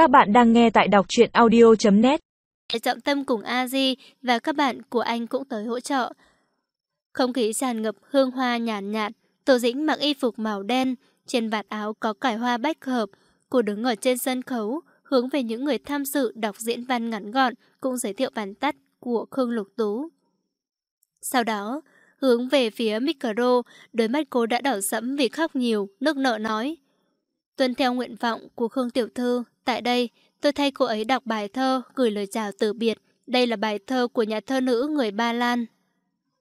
Các bạn đang nghe tại đọc truyện audio.net Trọng tâm cùng A-di và các bạn của anh cũng tới hỗ trợ. Không khí tràn ngập hương hoa nhàn nhạt, Tổ Dĩnh mặc y phục màu đen, trên vạt áo có cải hoa bách hợp. Cô đứng ở trên sân khấu, hướng về những người tham dự đọc diễn văn ngắn gọn, cũng giới thiệu bản tắt của Khương Lục Tú. Sau đó, hướng về phía micro, đôi mắt cô đã đỏ sẫm vì khóc nhiều, nước nợ nói. Tuân theo nguyện vọng của Khương Tiểu Thư, tại đây tôi thay cô ấy đọc bài thơ, gửi lời chào từ biệt. Đây là bài thơ của nhà thơ nữ người Ba Lan.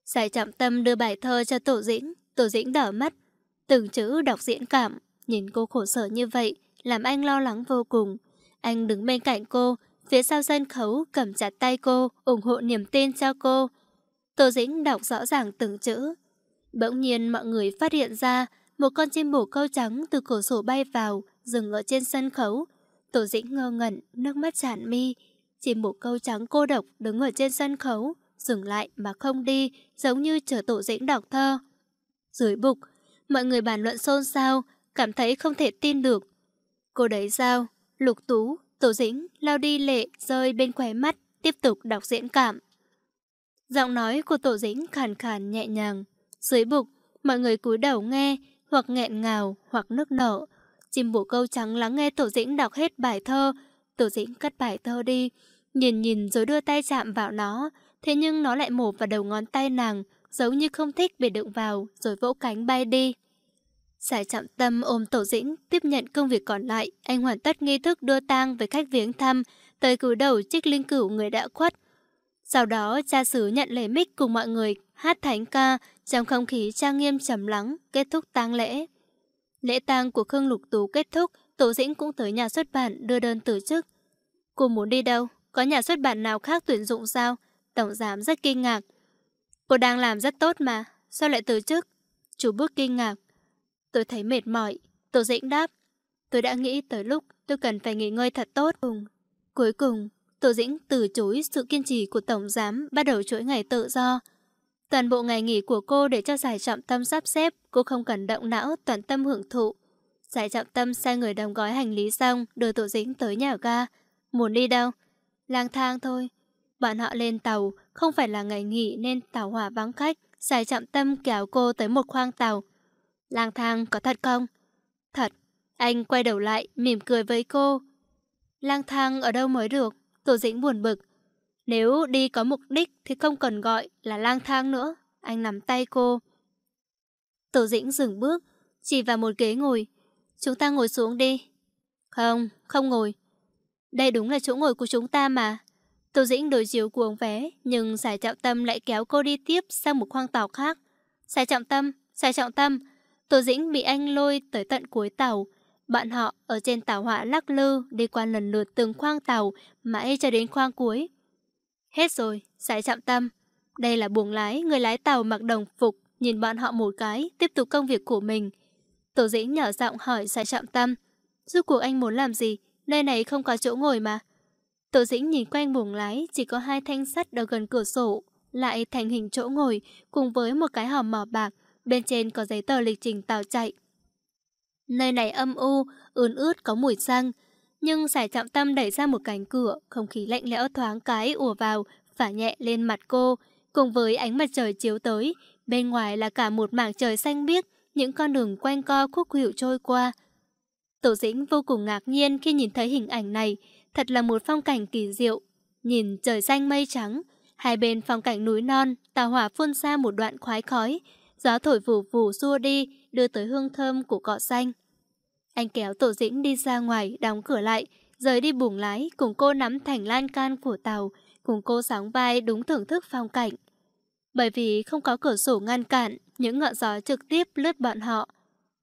Giải trọng tâm đưa bài thơ cho Tổ Dĩnh, Tổ Dĩnh đỏ mắt. Từng chữ đọc diễn cảm, nhìn cô khổ sở như vậy, làm anh lo lắng vô cùng. Anh đứng bên cạnh cô, phía sau sân khấu cầm chặt tay cô, ủng hộ niềm tin cho cô. Tổ Dĩnh đọc rõ ràng từng chữ. Bỗng nhiên mọi người phát hiện ra một con chim bổ câu trắng từ cửa sổ bay vào, dừng ở trên sân khấu. Tổ dĩnh ngơ ngẩn, nước mắt tràn mi. Chỉ một câu trắng cô độc đứng ở trên sân khấu, dừng lại mà không đi, giống như chờ tổ dĩnh đọc thơ. Dưới bục, mọi người bàn luận xôn xao, cảm thấy không thể tin được. Cô đấy sao? Lục tú, tổ dĩnh, lao đi lệ, rơi bên khóe mắt, tiếp tục đọc diễn cảm. Giọng nói của tổ dĩnh khàn khàn nhẹ nhàng. Dưới bục, mọi người cúi đầu nghe, hoặc nghẹn ngào, hoặc nước nở. Chim bồ câu trắng lắng nghe Tổ Dĩnh đọc hết bài thơ. Tổ Dĩnh cất bài thơ đi, nhìn nhìn rồi đưa tay chạm vào nó. Thế nhưng nó lại mổ vào đầu ngón tay nàng, giống như không thích bị đựng vào, rồi vỗ cánh bay đi. Giải chạm tâm ôm Tổ Dĩnh, tiếp nhận công việc còn lại. Anh hoàn tất nghi thức đưa tang với khách viếng thăm, tới cử đầu trích linh cửu người đã khuất. Sau đó, cha xứ nhận lấy mic cùng mọi người hát thánh ca trong không khí trang nghiêm trầm lắng, kết thúc tang lễ. Lễ tang của Khương Lục Tú kết thúc, Tổ Dĩnh cũng tới nhà xuất bản đưa đơn từ chức. Cô muốn đi đâu? Có nhà xuất bản nào khác tuyển dụng sao? Tổng giám rất kinh ngạc. Cô đang làm rất tốt mà, sao lại từ chức? Chủ bước kinh ngạc. Tôi thấy mệt mỏi. Tổ Dĩnh đáp. Tôi đã nghĩ tới lúc tôi cần phải nghỉ ngơi thật tốt. Cùng. Cuối cùng, Tổ Dĩnh từ chối sự kiên trì của Tổng Giám bắt đầu chuỗi ngày tự do. Toàn bộ ngày nghỉ của cô để cho giải trọng tâm sắp xếp, cô không cần động não, toàn tâm hưởng thụ. Giải trọng tâm sai người đóng gói hành lý xong, đưa Tổ Dĩnh tới nhà ga. Muốn đi đâu? Lang thang thôi. Bọn họ lên tàu, không phải là ngày nghỉ nên tàu hỏa vắng khách. Giải trọng tâm kéo cô tới một khoang tàu. Lang thang có thật không? Thật. Anh quay đầu lại, mỉm cười với cô. Lang thang ở đâu mới được? Tổ Dĩnh buồn bực. Nếu đi có mục đích thì không cần gọi là lang thang nữa. Anh nắm tay cô. Tổ Dĩnh dừng bước, chỉ vào một ghế ngồi. Chúng ta ngồi xuống đi. Không, không ngồi. Đây đúng là chỗ ngồi của chúng ta mà. Tổ Dĩnh đổi chiếu cuồng vé, nhưng Sài Trọng Tâm lại kéo cô đi tiếp sang một khoang tàu khác. Sài Trọng Tâm, Sài Trọng Tâm. Tổ Dĩnh bị anh lôi tới tận cuối tàu. Bạn họ ở trên tàu họa lắc lư đi qua lần lượt từng khoang tàu mãi cho đến khoang cuối. Hết rồi, Sài trạm Tâm. Đây là buồng lái, người lái tàu mặc đồng phục, nhìn bọn họ một cái, tiếp tục công việc của mình. Tổ dĩnh nhỏ giọng hỏi Sài trạm Tâm. Rốt cuộc anh muốn làm gì? Nơi này không có chỗ ngồi mà. Tổ dĩnh nhìn quanh buồng lái, chỉ có hai thanh sắt ở gần cửa sổ, lại thành hình chỗ ngồi, cùng với một cái hòm mỏ bạc, bên trên có giấy tờ lịch trình tàu chạy. Nơi này âm u, ướn ướt có mùi xăng, nhưng giải Trọng Tâm đẩy ra một cánh cửa, không khí lạnh lẽo thoáng cái ùa vào, phả nhẹ lên mặt cô, cùng với ánh mặt trời chiếu tới, bên ngoài là cả một mảng trời xanh biếc, những con đường quanh co khúc hiệu trôi qua. Tổ dĩnh vô cùng ngạc nhiên khi nhìn thấy hình ảnh này, thật là một phong cảnh kỳ diệu. Nhìn trời xanh mây trắng, hai bên phong cảnh núi non, tàu hỏa phun ra một đoạn khoái khói, gió thổi vù vù xua đi, đưa tới hương thơm của cỏ xanh. Anh kéo Tổ Dĩnh đi ra ngoài, đóng cửa lại, rời đi buồng lái, cùng cô nắm thành lan can của tàu, cùng cô sóng vai đúng thưởng thức phong cảnh. Bởi vì không có cửa sổ ngăn cản, những ngọn gió trực tiếp lướt bọn họ.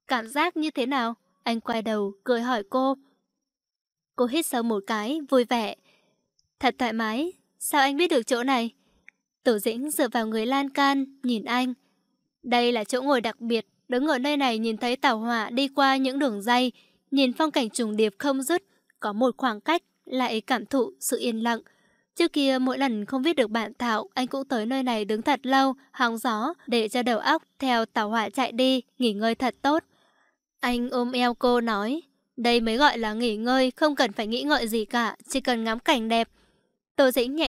Cảm giác như thế nào? Anh quay đầu, cười hỏi cô. Cô hít sâu một cái, vui vẻ. Thật thoải mái, sao anh biết được chỗ này? Tổ dĩnh dựa vào người lan can, nhìn anh. Đây là chỗ ngồi đặc biệt, đứng ở nơi này nhìn thấy tàu hỏa đi qua những đường dây, nhìn phong cảnh trùng điệp không dứt, có một khoảng cách, lại cảm thụ sự yên lặng. Trước kia mỗi lần không viết được bản thảo, anh cũng tới nơi này đứng thật lâu, hóng gió, để cho đầu óc theo tàu hỏa chạy đi, nghỉ ngơi thật tốt. Anh ôm eo cô nói, Đây mới gọi là nghỉ ngơi, không cần phải nghĩ ngợi gì cả, chỉ cần ngắm cảnh đẹp. Tô Dĩnh nhẹ.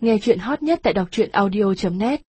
Nghe chuyện hot nhất tại đọc truyện audio.net